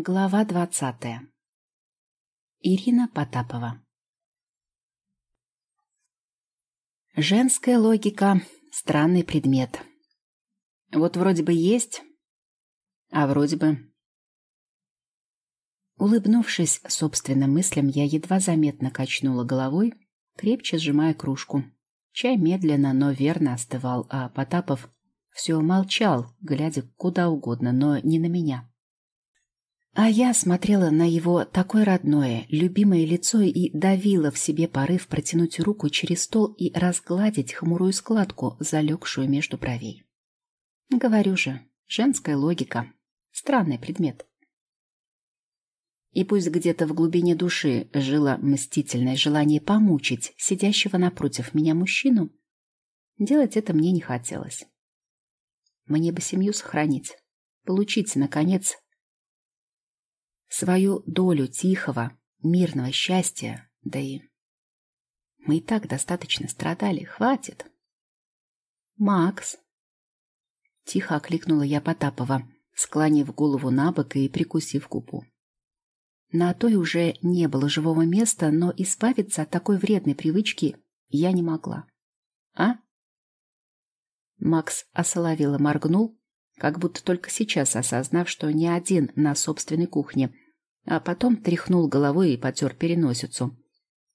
Глава двадцатая. Ирина Потапова. Женская логика — странный предмет. Вот вроде бы есть, а вроде бы... Улыбнувшись собственным мыслям, я едва заметно качнула головой, крепче сжимая кружку. Чай медленно, но верно остывал, а Потапов все молчал, глядя куда угодно, но не на меня. А я смотрела на его такое родное, любимое лицо и давила в себе порыв протянуть руку через стол и разгладить хмурую складку, залегшую между бровей. Говорю же, женская логика. Странный предмет. И пусть где-то в глубине души жило мстительное желание помучить сидящего напротив меня мужчину, делать это мне не хотелось. Мне бы семью сохранить, получить, наконец, свою долю тихого, мирного счастья, да и... Мы и так достаточно страдали, хватит. «Макс!» Тихо окликнула я Потапова, склонив голову на бок и прикусив губу. На той уже не было живого места, но избавиться от такой вредной привычки я не могла. «А?» Макс осоловело моргнул, как будто только сейчас осознав, что не один на собственной кухне, а потом тряхнул головой и потер переносицу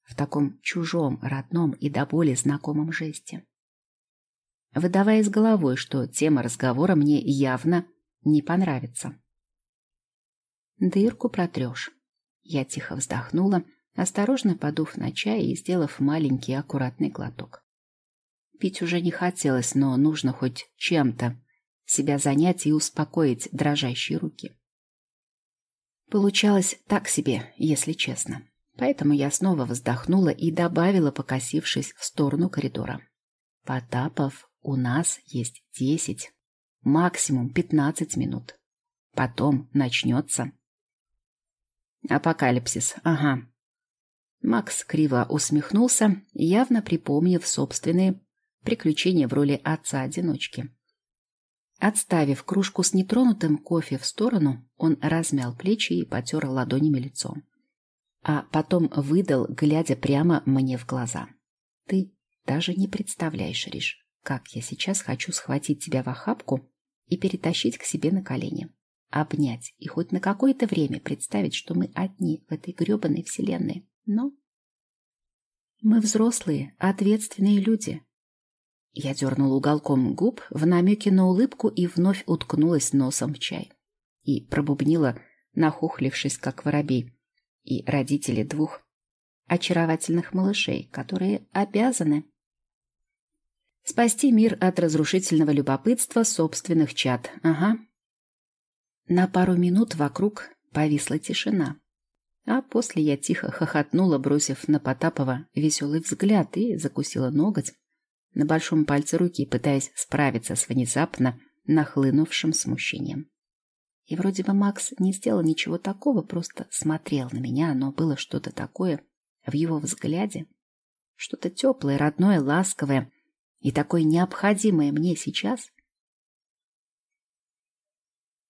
в таком чужом, родном и до боли знакомом жесте. Выдавая с головой, что тема разговора мне явно не понравится. «Дырку протрешь». Я тихо вздохнула, осторожно подув на чай и сделав маленький аккуратный глоток. Пить уже не хотелось, но нужно хоть чем-то себя занять и успокоить дрожащие руки. Получалось так себе, если честно. Поэтому я снова вздохнула и добавила, покосившись в сторону коридора. Потапов, у нас есть десять, максимум пятнадцать минут. Потом начнется. Апокалипсис, ага. Макс криво усмехнулся, явно припомнив собственные приключения в роли отца-одиночки. Отставив кружку с нетронутым кофе в сторону, он размял плечи и потер ладонями лицо. А потом выдал, глядя прямо мне в глаза. «Ты даже не представляешь, Риш, как я сейчас хочу схватить тебя в охапку и перетащить к себе на колени, обнять и хоть на какое-то время представить, что мы одни в этой гребаной вселенной. Но мы взрослые, ответственные люди, я дернула уголком губ в намеке на улыбку и вновь уткнулась носом в чай. И пробубнила, нахухлившись, как воробей. И родители двух очаровательных малышей, которые обязаны спасти мир от разрушительного любопытства собственных чад. Ага. На пару минут вокруг повисла тишина. А после я тихо хохотнула, бросив на Потапова веселый взгляд и закусила ноготь, на большом пальце руки, пытаясь справиться с внезапно нахлынувшим смущением. И вроде бы Макс не сделал ничего такого, просто смотрел на меня, но было что-то такое в его взгляде, что-то теплое, родное, ласковое и такое необходимое мне сейчас.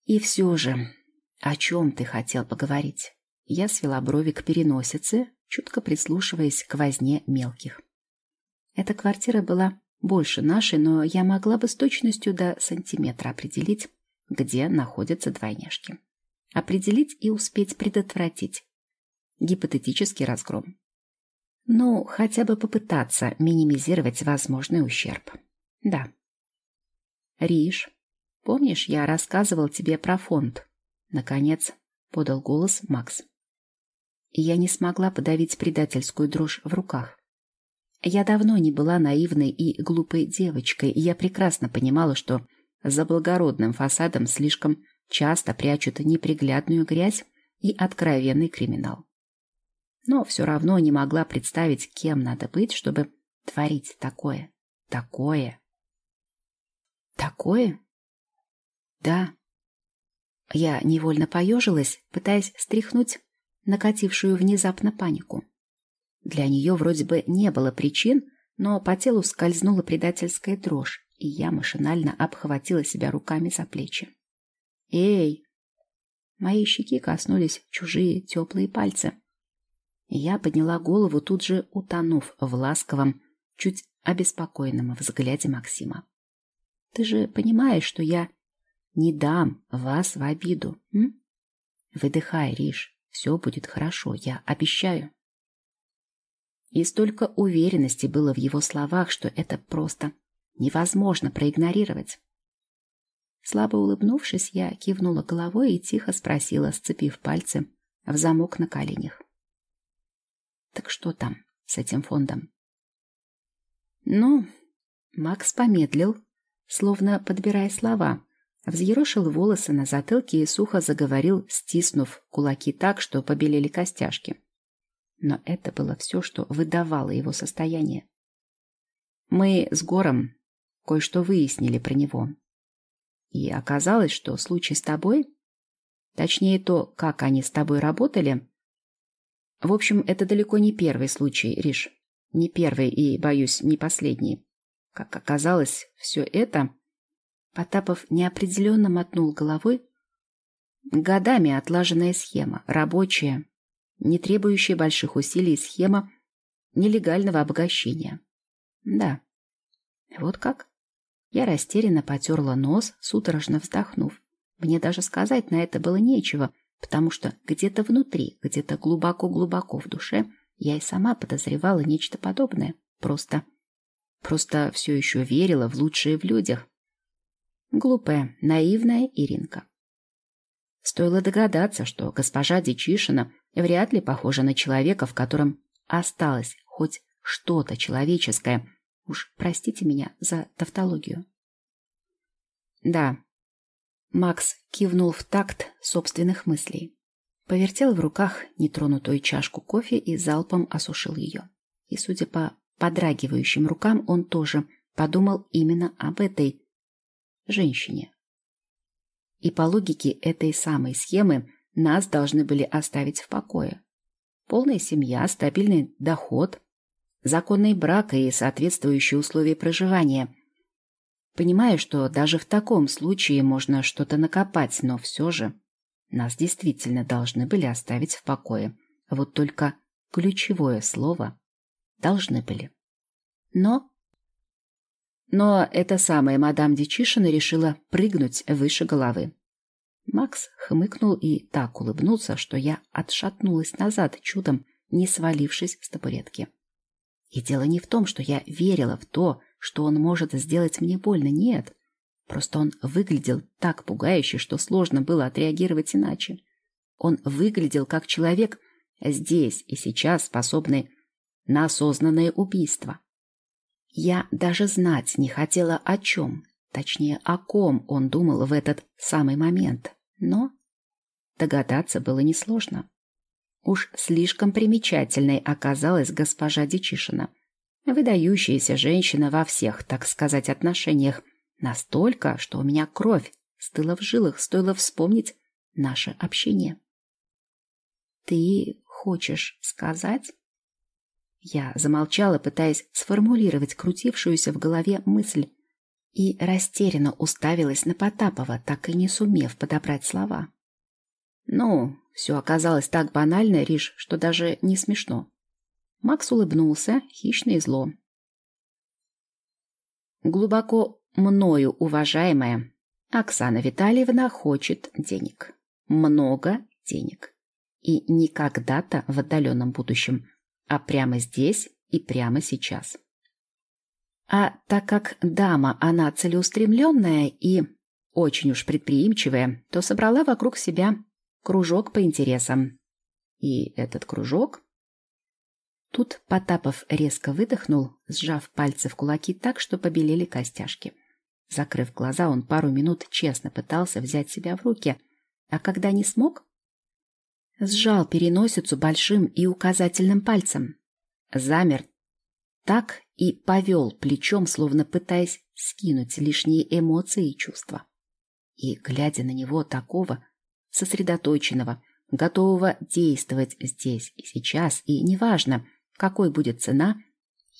И все же, о чем ты хотел поговорить? Я свела брови к переносице, чутко прислушиваясь к возне мелких. Эта квартира была больше нашей, но я могла бы с точностью до сантиметра определить, где находятся двойняшки. Определить и успеть предотвратить. Гипотетический разгром. Ну, хотя бы попытаться минимизировать возможный ущерб. Да. Риш, помнишь, я рассказывал тебе про фонд? Наконец, подал голос Макс. И я не смогла подавить предательскую дрожь в руках. Я давно не была наивной и глупой девочкой, и я прекрасно понимала, что за благородным фасадом слишком часто прячут неприглядную грязь и откровенный криминал. Но все равно не могла представить, кем надо быть, чтобы творить такое. Такое. Такое? Да. Я невольно поежилась, пытаясь стряхнуть накатившую внезапно панику. Для нее вроде бы не было причин, но по телу скользнула предательская дрожь, и я машинально обхватила себя руками за плечи. «Эй!» Моей щеки коснулись чужие теплые пальцы. Я подняла голову, тут же утонув в ласковом, чуть обеспокоенном взгляде Максима. «Ты же понимаешь, что я не дам вас в обиду, м? Выдыхай, Риш, все будет хорошо, я обещаю». И столько уверенности было в его словах, что это просто невозможно проигнорировать. Слабо улыбнувшись, я кивнула головой и тихо спросила, сцепив пальцы в замок на коленях. Так что там с этим фондом? Ну, Макс помедлил, словно подбирая слова, взъерошил волосы на затылке и сухо заговорил, стиснув кулаки так, что побелели костяшки. Но это было все, что выдавало его состояние. Мы с Гором кое-что выяснили про него. И оказалось, что случай с тобой, точнее то, как они с тобой работали, в общем, это далеко не первый случай, Риш. Не первый и, боюсь, не последний. Как оказалось, все это... Потапов неопределенно мотнул головой. Годами отлаженная схема, рабочая, не требующая больших усилий схема нелегального обогащения. Да. Вот как? Я растерянно потерла нос, судорожно вздохнув. Мне даже сказать на это было нечего — потому что где-то внутри, где-то глубоко-глубоко в душе я и сама подозревала нечто подобное. Просто, просто все еще верила в лучшее в людях. Глупая, наивная Иринка. Стоило догадаться, что госпожа Дичишина вряд ли похожа на человека, в котором осталось хоть что-то человеческое. Уж простите меня за тавтологию. Да, Макс кивнул в такт собственных мыслей. Повертел в руках нетронутую чашку кофе и залпом осушил ее. И, судя по подрагивающим рукам, он тоже подумал именно об этой женщине. И по логике этой самой схемы нас должны были оставить в покое. Полная семья, стабильный доход, законный брак и соответствующие условия проживания – Понимаю, что даже в таком случае можно что-то накопать, но все же нас действительно должны были оставить в покое. Вот только ключевое слово «должны были». Но... Но эта самая мадам Дичишина решила прыгнуть выше головы. Макс хмыкнул и так улыбнулся, что я отшатнулась назад, чудом не свалившись с табуретки. И дело не в том, что я верила в то, что он может сделать мне больно. Нет. Просто он выглядел так пугающе, что сложно было отреагировать иначе. Он выглядел как человек здесь и сейчас способный на осознанное убийство. Я даже знать не хотела о чем, точнее, о ком он думал в этот самый момент. Но догадаться было несложно. Уж слишком примечательной оказалась госпожа Дичишина — Выдающаяся женщина во всех, так сказать, отношениях. Настолько, что у меня кровь стыла в жилах, стоило вспомнить наше общение. «Ты хочешь сказать?» Я замолчала, пытаясь сформулировать крутившуюся в голове мысль, и растерянно уставилась на Потапова, так и не сумев подобрать слова. «Ну, все оказалось так банально, Риш, что даже не смешно. Макс улыбнулся, хищно и зло. Глубоко мною уважаемая Оксана Витальевна хочет денег. Много денег. И не когда-то в отдаленном будущем, а прямо здесь и прямо сейчас. А так как дама, она целеустремленная и очень уж предприимчивая, то собрала вокруг себя кружок по интересам. И этот кружок Тут Потапов резко выдохнул, сжав пальцы в кулаки так, что побелели костяшки. Закрыв глаза, он пару минут честно пытался взять себя в руки, а когда не смог, сжал переносицу большим и указательным пальцем. Замер так и повел плечом, словно пытаясь скинуть лишние эмоции и чувства. И, глядя на него такого, сосредоточенного, готового действовать здесь и сейчас, и неважно, какой будет цена,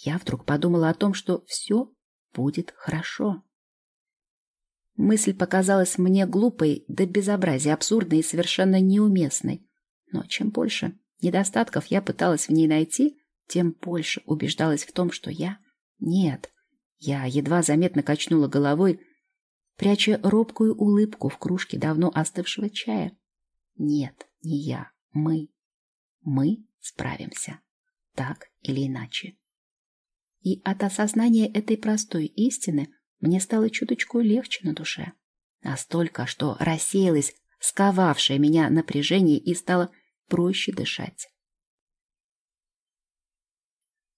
я вдруг подумала о том, что все будет хорошо. Мысль показалась мне глупой, до безобразия абсурдной и совершенно неуместной. Но чем больше недостатков я пыталась в ней найти, тем больше убеждалась в том, что я... Нет. Я едва заметно качнула головой, пряча робкую улыбку в кружке давно остывшего чая. Нет, не я, мы. Мы справимся. Так или иначе. И от осознания этой простой истины мне стало чуточку легче на душе. Настолько, что рассеялось сковавшее меня напряжение и стало проще дышать.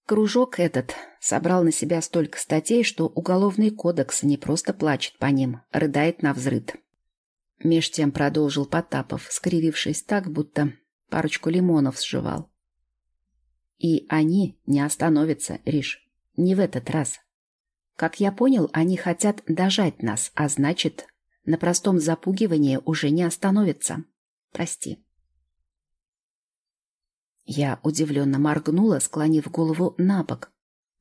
Кружок этот собрал на себя столько статей, что Уголовный кодекс не просто плачет по ним, рыдает на взрыд. Меж тем продолжил Потапов, скривившись так, будто парочку лимонов сживал. И они не остановятся, Риш, не в этот раз. Как я понял, они хотят дожать нас, а значит, на простом запугивании уже не остановятся. Прости. Я удивленно моргнула, склонив голову на бок.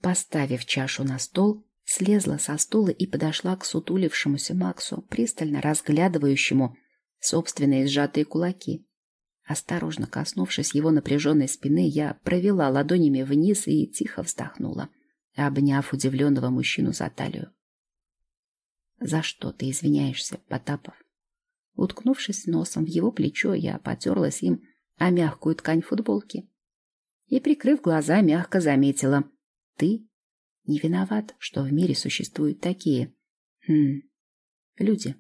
Поставив чашу на стол, слезла со стула и подошла к сутулившемуся Максу, пристально разглядывающему собственные сжатые кулаки. Осторожно коснувшись его напряженной спины, я провела ладонями вниз и тихо вздохнула, обняв удивленного мужчину за талию. «За что ты извиняешься, Потапов?» Уткнувшись носом в его плечо, я потерлась им, а мягкую ткань футболки. И, прикрыв глаза, мягко заметила. Ты не виноват, что в мире существуют такие... Хм... люди.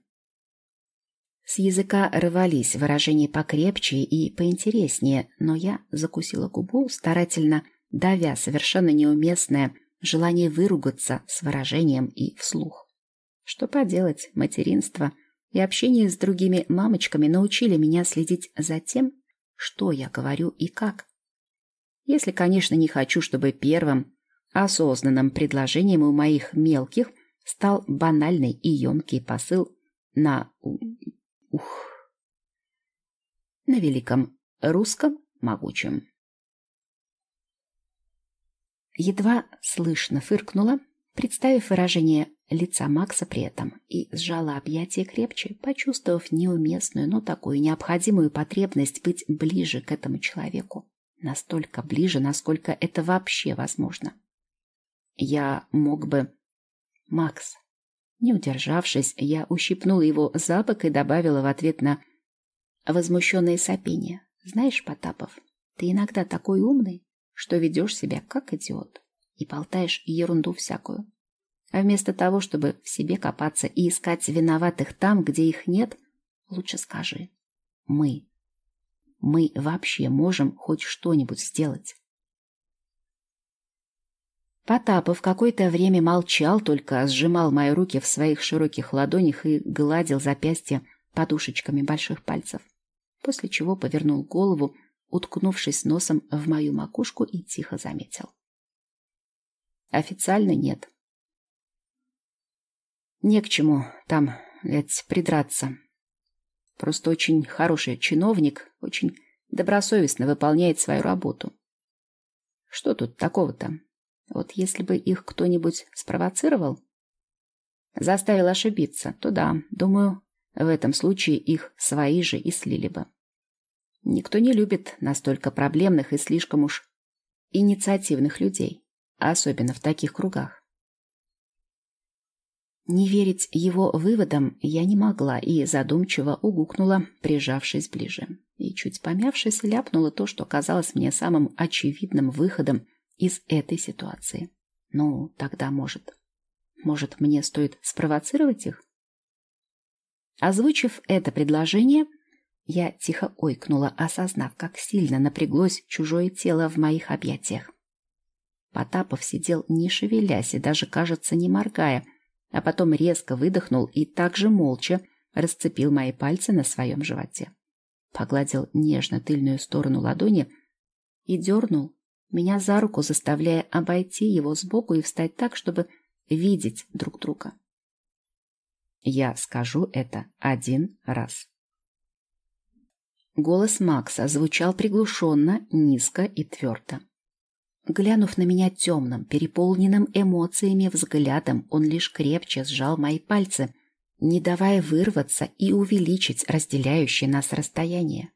С языка рвались выражения покрепче и поинтереснее, но я закусила губу, старательно давя совершенно неуместное желание выругаться с выражением и вслух. Что поделать, материнство и общение с другими мамочками научили меня следить за тем, что я говорю и как. Если, конечно, не хочу, чтобы первым осознанным предложением у моих мелких стал банальный и емкий посыл на... ух... на великом русском могучем. Едва слышно фыркнула, представив выражение лица Макса при этом, и сжала объятия крепче, почувствовав неуместную, но такую необходимую потребность быть ближе к этому человеку. Настолько ближе, насколько это вообще возможно. Я мог бы... Макс. Не удержавшись, я ущипнула его за бок и добавила в ответ на возмущенное сопение. Знаешь, Потапов, ты иногда такой умный, что ведешь себя как идиот и болтаешь ерунду всякую. А вместо того, чтобы в себе копаться и искать виноватых там, где их нет, лучше скажи «мы». Мы вообще можем хоть что-нибудь сделать. Потапов какое-то время молчал, только сжимал мои руки в своих широких ладонях и гладил запястья подушечками больших пальцев, после чего повернул голову, уткнувшись носом в мою макушку и тихо заметил. Официально нет. Не к чему там, ведь придраться. Просто очень хороший чиновник, очень добросовестно выполняет свою работу. Что тут такого-то? Вот если бы их кто-нибудь спровоцировал, заставил ошибиться, то да, думаю, в этом случае их свои же и слили бы. Никто не любит настолько проблемных и слишком уж инициативных людей особенно в таких кругах. Не верить его выводам я не могла и задумчиво угукнула, прижавшись ближе. И чуть помявшись, ляпнула то, что казалось мне самым очевидным выходом из этой ситуации. Ну, тогда может. Может, мне стоит спровоцировать их? Озвучив это предложение, я тихо ойкнула, осознав, как сильно напряглось чужое тело в моих объятиях. Потапов сидел не шевелясь и даже, кажется, не моргая, а потом резко выдохнул и также молча расцепил мои пальцы на своем животе. Погладил нежно тыльную сторону ладони и дернул меня за руку, заставляя обойти его сбоку и встать так, чтобы видеть друг друга. Я скажу это один раз. Голос Макса звучал приглушенно, низко и твердо. Глянув на меня темным, переполненным эмоциями взглядом, он лишь крепче сжал мои пальцы, не давая вырваться и увеличить разделяющее нас расстояние.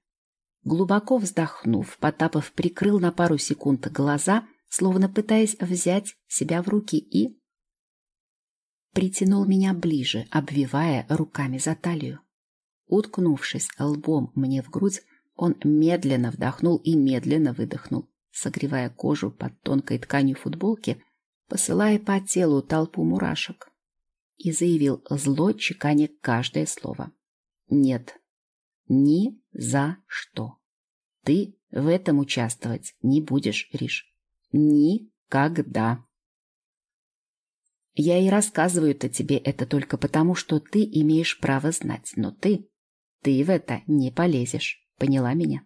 Глубоко вздохнув, Потапов прикрыл на пару секунд глаза, словно пытаясь взять себя в руки и... Притянул меня ближе, обвивая руками за талию. Уткнувшись лбом мне в грудь, он медленно вдохнул и медленно выдохнул, согревая кожу под тонкой тканью футболки, посылая по телу толпу мурашек. И заявил зло, чеканя каждое слово. «Нет, ни за что. Ты в этом участвовать не будешь, Риш. Никогда. Я и рассказываю-то тебе это только потому, что ты имеешь право знать, но ты, ты в это не полезешь. Поняла меня?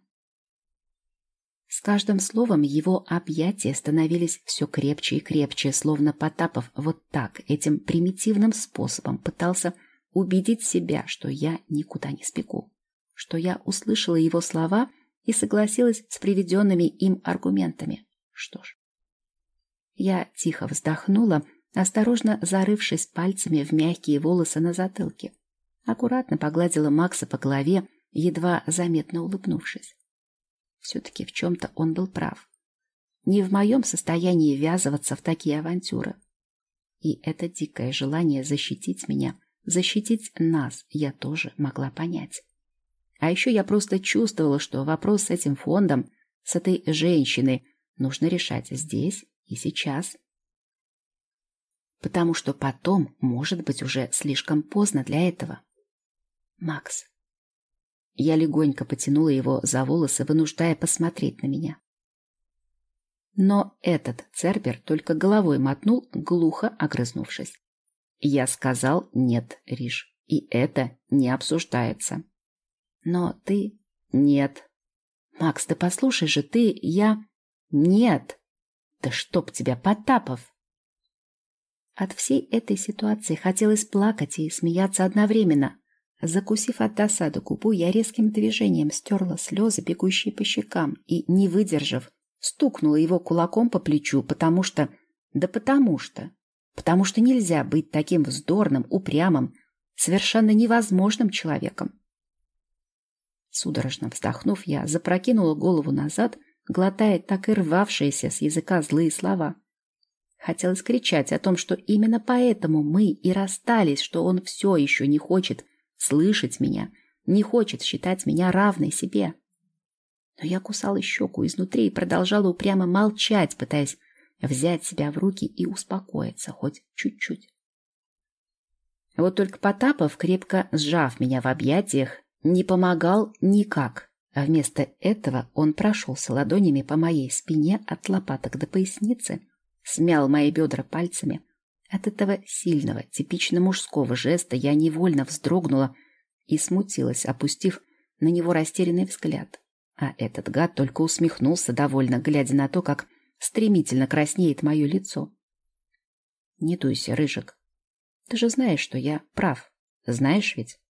С каждым словом его объятия становились все крепче и крепче, словно Потапов вот так, этим примитивным способом пытался убедить себя, что я никуда не спеку что я услышала его слова и согласилась с приведенными им аргументами. Что ж. Я тихо вздохнула, осторожно зарывшись пальцами в мягкие волосы на затылке. Аккуратно погладила Макса по голове, едва заметно улыбнувшись. Все-таки в чем-то он был прав. Не в моем состоянии ввязываться в такие авантюры. И это дикое желание защитить меня, защитить нас, я тоже могла понять. А еще я просто чувствовала, что вопрос с этим фондом, с этой женщиной, нужно решать здесь и сейчас. Потому что потом может быть уже слишком поздно для этого. Макс. Я легонько потянула его за волосы, вынуждая посмотреть на меня. Но этот Цербер только головой мотнул, глухо огрызнувшись. Я сказал «нет, Риш», и это не обсуждается. Но ты... Нет. Макс, да послушай же, ты... Я... Нет. Да чтоб тебя, Потапов! От всей этой ситуации хотелось плакать и смеяться одновременно. Закусив от досады губу, я резким движением стерла слезы, бегущие по щекам, и, не выдержав, стукнула его кулаком по плечу, потому что... Да потому что... Потому что нельзя быть таким вздорным, упрямым, совершенно невозможным человеком. Судорожно вздохнув, я запрокинула голову назад, глотая так и рвавшиеся с языка злые слова. Хотелось кричать о том, что именно поэтому мы и расстались, что он все еще не хочет слышать меня, не хочет считать меня равной себе. Но я кусала щеку изнутри и продолжала упрямо молчать, пытаясь взять себя в руки и успокоиться хоть чуть-чуть. Вот только Потапов, крепко сжав меня в объятиях, не помогал никак, а вместо этого он прошелся ладонями по моей спине от лопаток до поясницы, смял мои бедра пальцами. От этого сильного, типично мужского жеста я невольно вздрогнула и смутилась, опустив на него растерянный взгляд. А этот гад только усмехнулся довольно, глядя на то, как стремительно краснеет мое лицо. Не дуйся, Рыжик. Ты же знаешь, что я прав. Знаешь ведь?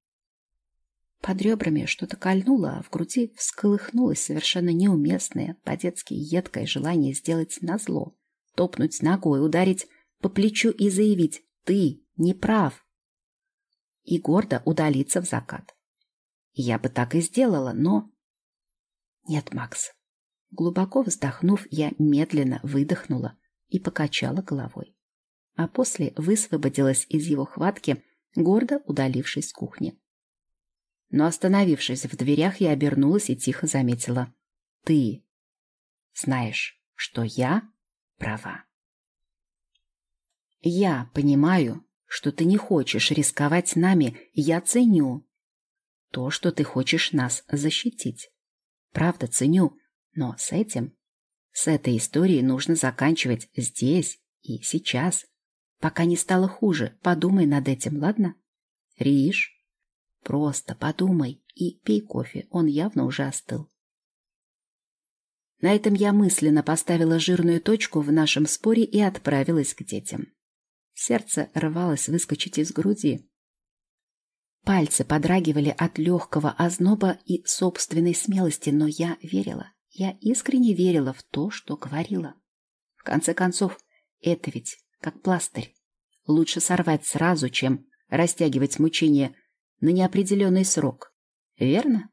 Под ребрами что-то кольнуло, а в груди всколыхнулось совершенно неуместное, по-детски едкое желание сделать назло, топнуть ногой, ударить по плечу и заявить «ты не прав» и гордо удалиться в закат. Я бы так и сделала, но... Нет, Макс. Глубоко вздохнув, я медленно выдохнула и покачала головой. А после высвободилась из его хватки, гордо удалившись с кухни но, остановившись в дверях, я обернулась и тихо заметила. «Ты знаешь, что я права». «Я понимаю, что ты не хочешь рисковать нами, я ценю то, что ты хочешь нас защитить. Правда, ценю, но с этим, с этой историей нужно заканчивать здесь и сейчас, пока не стало хуже. Подумай над этим, ладно? Риш?» Просто подумай и пей кофе, он явно уже остыл. На этом я мысленно поставила жирную точку в нашем споре и отправилась к детям. Сердце рвалось выскочить из груди. Пальцы подрагивали от легкого озноба и собственной смелости, но я верила. Я искренне верила в то, что говорила. В конце концов, это ведь как пластырь. Лучше сорвать сразу, чем растягивать мучения на неопределенный срок. Верно?